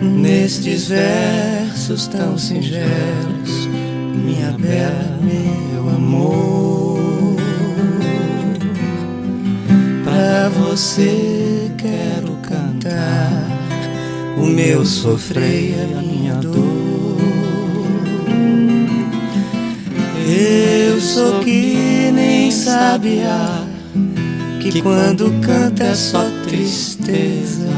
nestes versos tão singelos, minha bela, meu amor. Pra você quero cantar o meu sofrer e a minha dor. Eu sou que nem sabia que quando canta é só tristeza,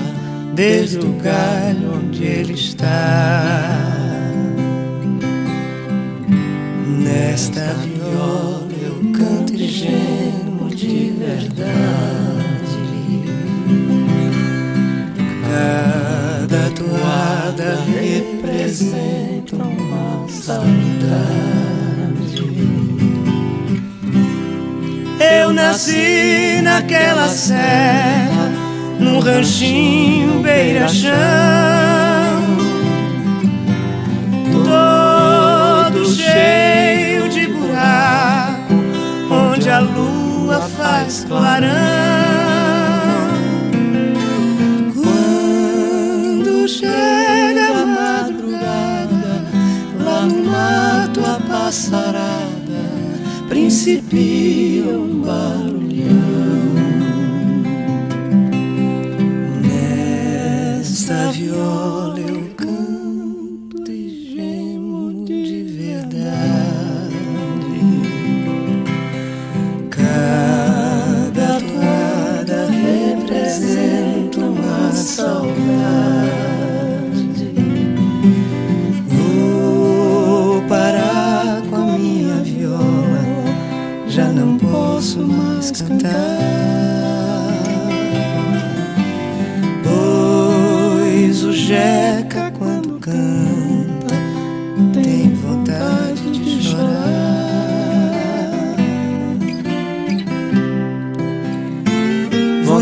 desde o galho onde ele está. Nesta viola eu canto e gemo de verdade. Cada toada representa uma saudade. Eu nasci naquela serra, ranchinho beira-chão, todo cheio de buraco, onde a lua faz clarão. Quando chega a madrugada, lá no mato a passarada principia um barulhão viola eu canto e gemo de verdade. Cada toada representa uma saudade. Posso mais cantar.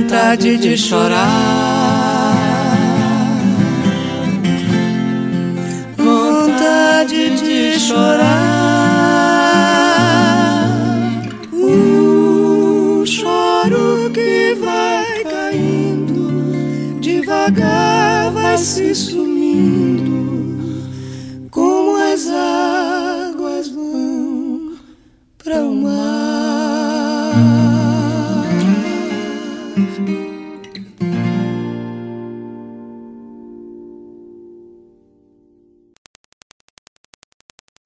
vontade de chorar. Vontade de chorar. O choro que vai caindo, devagar vai se sumindo, como as águas vão para o mar.